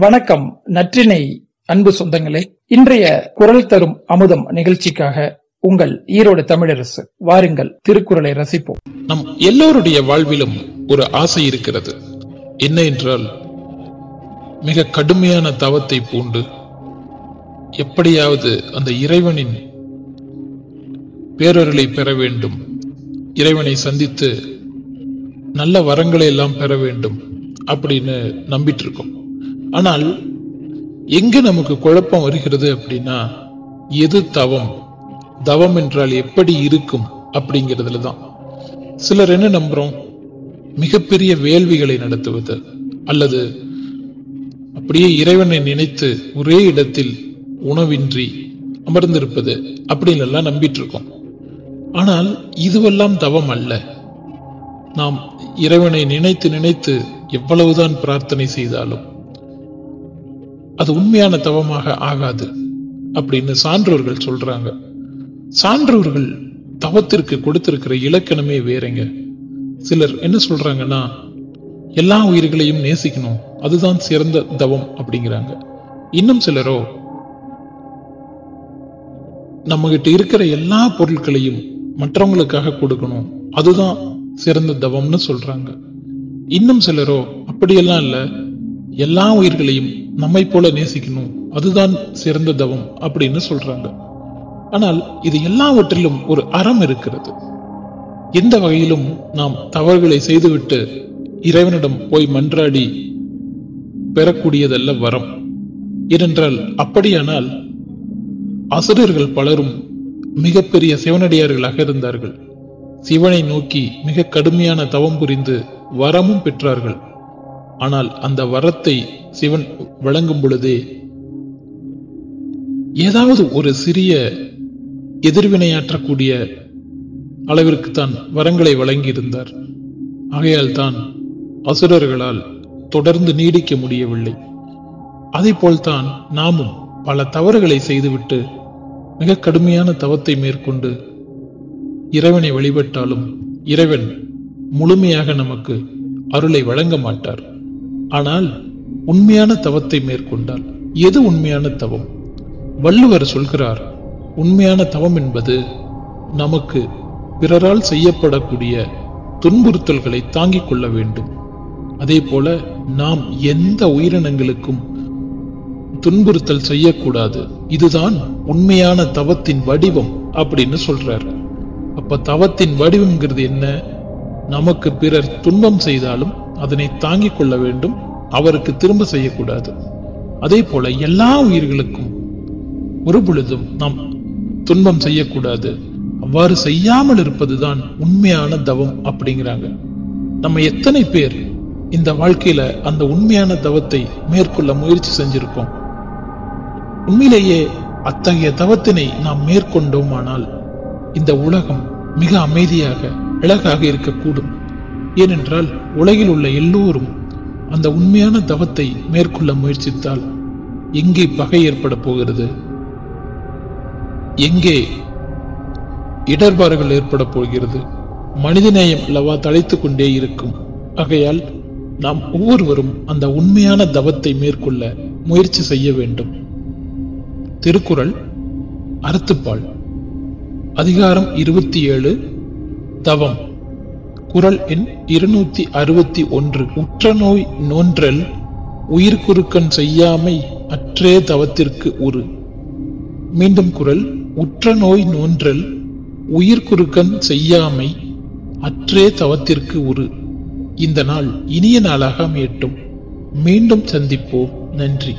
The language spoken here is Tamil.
வணக்கம் நற்றினை அன்பு சொந்தங்களே. இன்றைய குரல் தரும் அமுதம் நிகழ்ச்சிக்காக உங்கள் ஈரோடு தமிழரசு வாருங்கள் திருக்குறளை ரசிப்போம். நம் எல்லோருடைய வாழ்விலும் ஒரு ஆசை இருக்கிறது. என்ன என்றால் மிக கடுமையான தவத்தை பூண்டு எப்படியாவது அந்த இறைவனின் பேரொருளை பெற வேண்டும். இறைவனை சந்தித்து நல்ல வரங்களை எல்லாம் பெற வேண்டும் அப்படின்னு நம்பிட்டு இருக்கோம் ஆனால் எங்கு நமக்கு குழப்பம் வருகிறது அப்படின்னா எது தவம்? தவம் என்றால் எப்படி இருக்கும் அப்படிங்கிறதுல தான். சிலர் என்ன நம்புறோம்? மிகப்பெரிய வேள்விகளை நடத்துவது அல்லது அப்படியே இறைவனை நினைத்து ஒரே இடத்தில் உணவின்றி அமர்ந்திருப்பது அப்படின்னு எல்லாம் நம்பிட்டு இருக்கோம் ஆனால் இதுவெல்லாம் தவம் அல்ல. நாம் இறைவனை நினைத்து நினைத்து எவ்வளவுதான் பிரார்த்தனை செய்தாலும் அது உண்மையான தவமாக ஆகாது அப்படின்னு சான்றோர்கள் சொல்றாங்க. சான்றோர்கள் தவத்திற்கு கொடுத்திருக்கிற இலக்கணமே வேறங்க. சிலர் என்ன சொல்றாங்கன்னா எல்லா உயிர்களையும் நேசிக்கணும் அதுதான் சிறந்த தவம் அப்படிங்கிறாங்க. இன்னும் சிலரோ நம்ம கிட்ட இருக்கிற எல்லா பொருட்களையும் மற்றவங்களுக்காக கொடுக்கணும் அதுதான் சிறந்த தவம்னு சொல்றாங்க. இன்னும் சிலரோ அப்படியெல்லாம் இல்ல. எல்லா உயிர்களையும் நம்மை போல நேசிக்கணும். அதுதான் சிறந்த தவம் அப்படின்னு சொல்றாங்க. ஆனால் இது எல்லாவற்றிலும் ஒரு அறம் இருக்கிறது. எந்த வகையிலும் நாம் தவறுகளை செய்துவிட்டு இறைவனிடம் போய் மன்றாடி பெறக்கூடியதல்ல வரம். ஏனென்றால் அப்படியானால் அசுரர்கள் பலரும் மிகப்பெரிய சிவனடியார்களாக இருந்தார்கள். சிவனை நோக்கி மிக கடுமையான தவம் புரிந்து வரமும் பெற்றார்கள். ஆனால் அந்த வரத்தை சிவன் வழங்கும் பொழுதே ஏதாவது ஒரு சிறிய எதிர்வினையாற்றக்கூடிய அளவிற்கு தான் வரங்களை வழங்கியிருந்தார். ஆகையால் தான் அசுரர்களால் தொடர்ந்து நீடிக்க முடியவில்லை. அதே போல்தான் நாமும் பல தவறுகளை செய்துவிட்டு மிக கடுமையான தவத்தை மேற்கொண்டு இறைவனை வழிபட்டாலும் இறைவன் முழுமையாக நமக்கு அருளை வழங்க மாட்டார். ஆனால் உண்மையான தவத்தை மேற்கொண்டால் எது உண்மையான தவம்? வள்ளுவர் சொல்கிறார் உண்மையான தவம் என்பது நமக்கு பிறரால் செய்யப்படக்கூடிய துன்புறுத்தல்களை தாங்கிக் கொள்ள வேண்டும். அதே போல நாம் எந்த உயிரினங்களுக்கும் துன்புறுத்தல் செய்யக்கூடாது. இதுதான் உண்மையான தவத்தின் வடிவம் அப்படின்னு சொல்றாரு. அப்ப தவத்தின் வடிவம்ங்கிறது என்ன? நமக்கு பிறர் துன்பம் செய்தாலும் அதனை தாங்கிக் கொள்ள வேண்டும். அவருக்கு திரும்ப செய்யக்கூடாது. அதே போல எல்லா உயிர்களுக்கும் ஒரு பொழுதும் நாம் துன்பம் செய்யக்கூடாது. அவ்வாறு செய்யாமல் இருப்பதுதான் உண்மையான தவம் அப்படிங்கிறாங்க. நம்ம எத்தனை பேர் இந்த வாழ்க்கையில அந்த உண்மையான தவத்தை மேற்கொள்ள முயற்சி செஞ்சிருக்கோம்? உண்மையிலேயே அத்தகைய தவத்தினை நாம் மேற்கொண்டோமானால் இந்த உலகம் மிக அமைதியாக அழகாக இருக்கக்கூடும். ஏனென்றால் உலகில் உள்ள எல்லோரும் அந்த உண்மையான தவத்தை மேற்கொள்ள முயற்சித்தால் எங்கே பகை ஏற்பட போகிறது? எங்கே இடர்பாடுகள் ஏற்பட போகிறது? மனிதநேயம் அல்லவா தலைத்து கொண்டே இருக்கும். ஆகையால் நாம் ஒவ்வொருவரும் அந்த உண்மையான தவத்தை மேற்கொள்ள முயற்சி செய்ய வேண்டும். திருக்குறள் அறுத்துப்பால் அதிகாரம் இருபத்தி ஏழு தவம். குரல் எண் இருநூத்தி அறுபத்தி ஒன்று. உற்ற நோய் நோன்றல் உயிர்குறுக்கன் செய்யாமை அற்றே தவத்திற்கு உரு. மீண்டும் குரல் உற்ற நோய் நோன்றல் உயிர்குறுக்கன் செய்யாமை அற்றே தவத்திற்கு உரு. இந்த நாள் இனிய நாளாக அமையட்டும். மீண்டும் சந்திப்போம். நன்றி.